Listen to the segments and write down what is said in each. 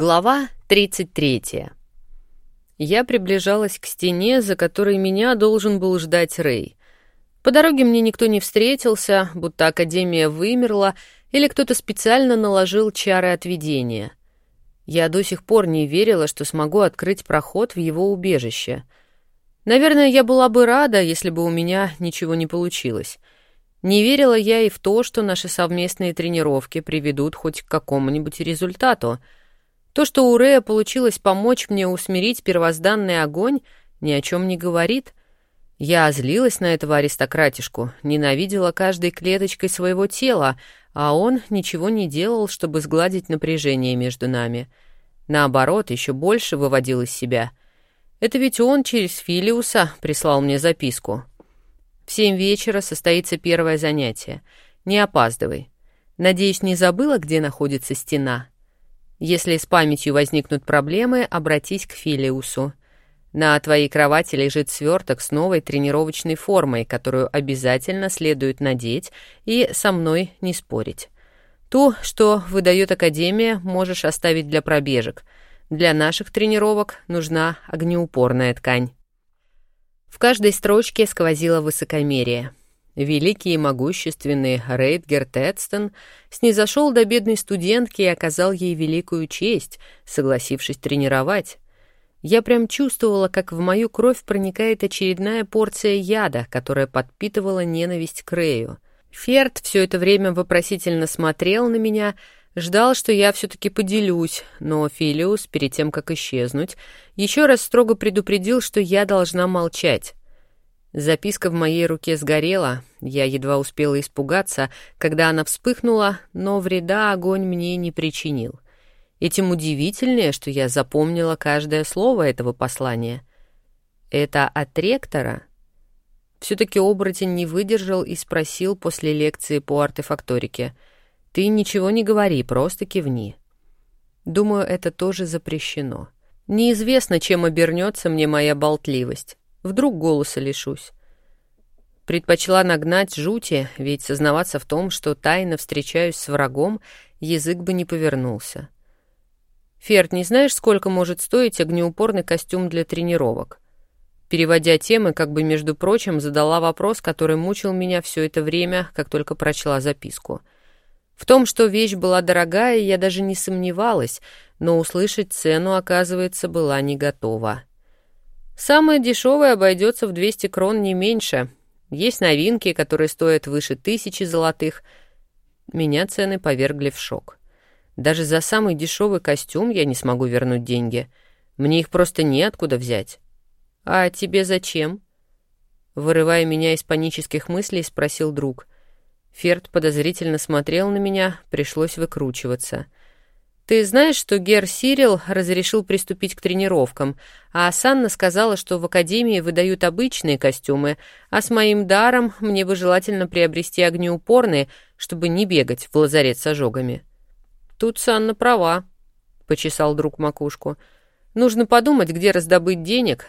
Глава 33. Я приближалась к стене, за которой меня должен был ждать Рэй. По дороге мне никто не встретился, будто Академия вымерла, или кто-то специально наложил чары отведения. Я до сих пор не верила, что смогу открыть проход в его убежище. Наверное, я была бы рада, если бы у меня ничего не получилось. Не верила я и в то, что наши совместные тренировки приведут хоть к какому-нибудь результату — то, что у Рея получилось помочь мне усмирить первозданный огонь, ни о чем не говорит. Я злилась на этого аристократишку, ненавидела каждой клеточкой своего тела, а он ничего не делал, чтобы сгладить напряжение между нами. Наоборот, еще больше выводил из себя. Это ведь он через Филиуса прислал мне записку. В семь вечера состоится первое занятие. Не опаздывай. Надеюсь, не забыла, где находится стена?» Если с памятью возникнут проблемы, обратись к Филиусу. На твоей кровати лежит сверток с новой тренировочной формой, которую обязательно следует надеть и со мной не спорить. Ту, что выдает Академия, можешь оставить для пробежек. Для наших тренировок нужна огнеупорная ткань. В каждой строчке сквозило высокомерие. Великий и могущественный Рейдгер Тедстон снизошел до бедной студентки и оказал ей великую честь, согласившись тренировать. Я прям чувствовала, как в мою кровь проникает очередная порция яда, которая подпитывала ненависть к Рэю. Ферд все это время вопросительно смотрел на меня, ждал, что я все-таки поделюсь, но Филиус, перед тем, как исчезнуть, еще раз строго предупредил, что я должна молчать. Записка в моей руке сгорела, я едва успела испугаться, когда она вспыхнула, но вреда огонь мне не причинил. И тем удивительнее, что я запомнила каждое слово этого послания. Это от ректора? Все-таки оборотень не выдержал и спросил после лекции по артефакторике. «Ты ничего не говори, просто кивни». Думаю, это тоже запрещено. Неизвестно, чем обернется мне моя болтливость. Вдруг голоса лишусь. Предпочла нагнать жути, ведь сознаваться в том, что тайно встречаюсь с врагом, язык бы не повернулся. «Ферд, не знаешь, сколько может стоить огнеупорный костюм для тренировок?» Переводя темы, как бы, между прочим, задала вопрос, который мучил меня все это время, как только прочла записку. В том, что вещь была дорогая, я даже не сомневалась, но услышать цену, оказывается, была не готова. Самое дешевое обойдется в 200 крон не меньше. Есть новинки, которые стоят выше тысячи золотых. Меня цены повергли в шок. Даже за самый дешевый костюм я не смогу вернуть деньги. Мне их просто неоткуда взять. А тебе зачем? Вырывая меня из панических мыслей, спросил друг. Ферд подозрительно смотрел на меня, пришлось выкручиваться — ты знаешь, что Гер Сирил разрешил приступить к тренировкам, а Санна сказала, что в академии выдают обычные костюмы, а с моим даром мне бы желательно приобрести огнеупорные, чтобы не бегать в лазарет с ожогами. Тут Санна права, — почесал друг макушку. Нужно подумать, где раздобыть денег.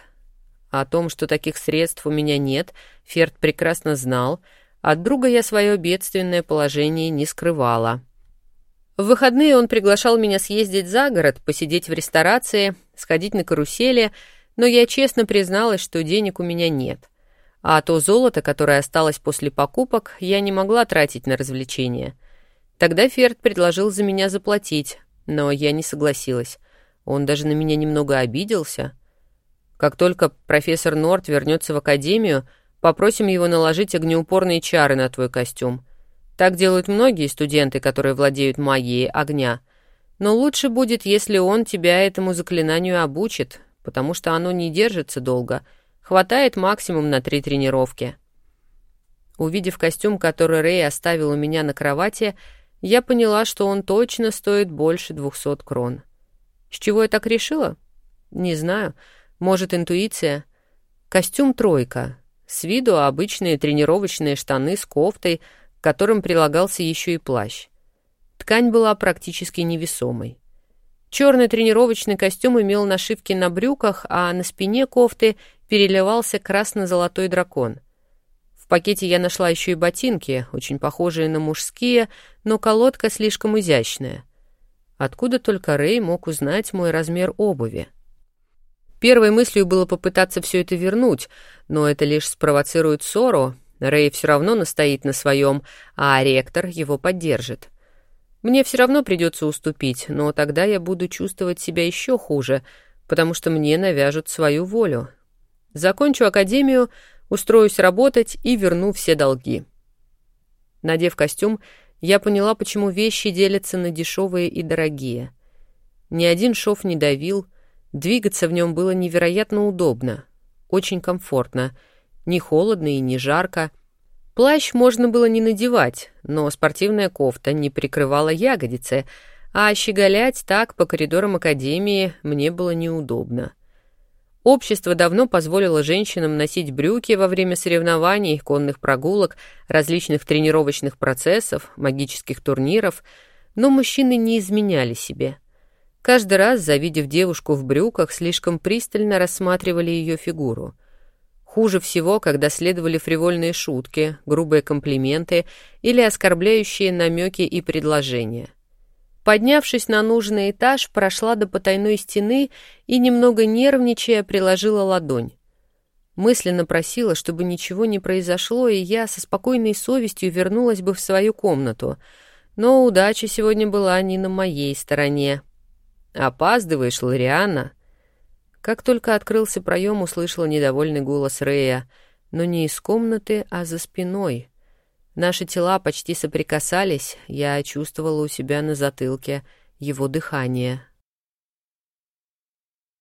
О том, что таких средств у меня нет, Ферд прекрасно знал. От друга я свое бедственное положение не скрывала. В выходные он приглашал меня съездить за город, посидеть в ресторации, сходить на карусели, но я честно призналась, что денег у меня нет. А то золото, которое осталось после покупок, я не могла тратить на развлечения. Тогда Ферд предложил за меня заплатить, но я не согласилась. Он даже на меня немного обиделся. Как только профессор Норт вернется в академию, попросим его наложить огнеупорные чары на твой костюм. Так делают многие студенты, которые владеют магией огня. Но лучше будет, если он тебя этому заклинанию обучит, потому что оно не держится долго. Хватает максимум на три тренировки. Увидев костюм, который Рэй оставил у меня на кровати, я поняла, что он точно стоит больше двухсот крон. С чего я так решила? Не знаю. Может, интуиция? Костюм «тройка». С виду обычные тренировочные штаны с кофтой — к которым прилагался еще и плащ. Ткань была практически невесомой. Черный тренировочный костюм имел нашивки на брюках, а на спине кофты переливался красно-золотой дракон. В пакете я нашла еще и ботинки, очень похожие на мужские, но колодка слишком изящная. Откуда только Рэй мог узнать мой размер обуви? Первой мыслью было попытаться все это вернуть, но это лишь спровоцирует ссору. Рэй все равно настоит на своем, а ректор его поддержит. Мне все равно придется уступить, но тогда я буду чувствовать себя еще хуже, потому что мне навяжут свою волю. Закончу академию, устроюсь работать и верну все долги. Надев костюм, я поняла, почему вещи делятся на дешевые и дорогие. Ни один шов не давил, двигаться в нем было невероятно удобно, очень комфортно, не холодно и не жарко. Плащ можно было не надевать, но спортивная кофта не прикрывала ягодицы, а щеголять так по коридорам академии мне было неудобно. Общество давно позволило женщинам носить брюки во время соревнований, конных прогулок, различных тренировочных процессов, магических турниров, но мужчины не изменяли себе. Каждый раз, завидев девушку в брюках, слишком пристально рассматривали ее фигуру. Хуже всего, когда следовали фривольные шутки, грубые комплименты или оскорбляющие намеки и предложения — Поднявшись на нужный этаж, прошла до потайной стены и, немного нервничая, приложила ладонь. Мысленно просила, чтобы ничего не произошло, и я со спокойной совестью вернулась бы в свою комнату. Но удача сегодня была не на моей стороне. «Опаздываешь, Лориана?» Как только открылся проем, услышала недовольный голос Рея, но не из комнаты, а за спиной — Наши тела почти соприкасались, я чувствовала у себя на затылке его дыхание.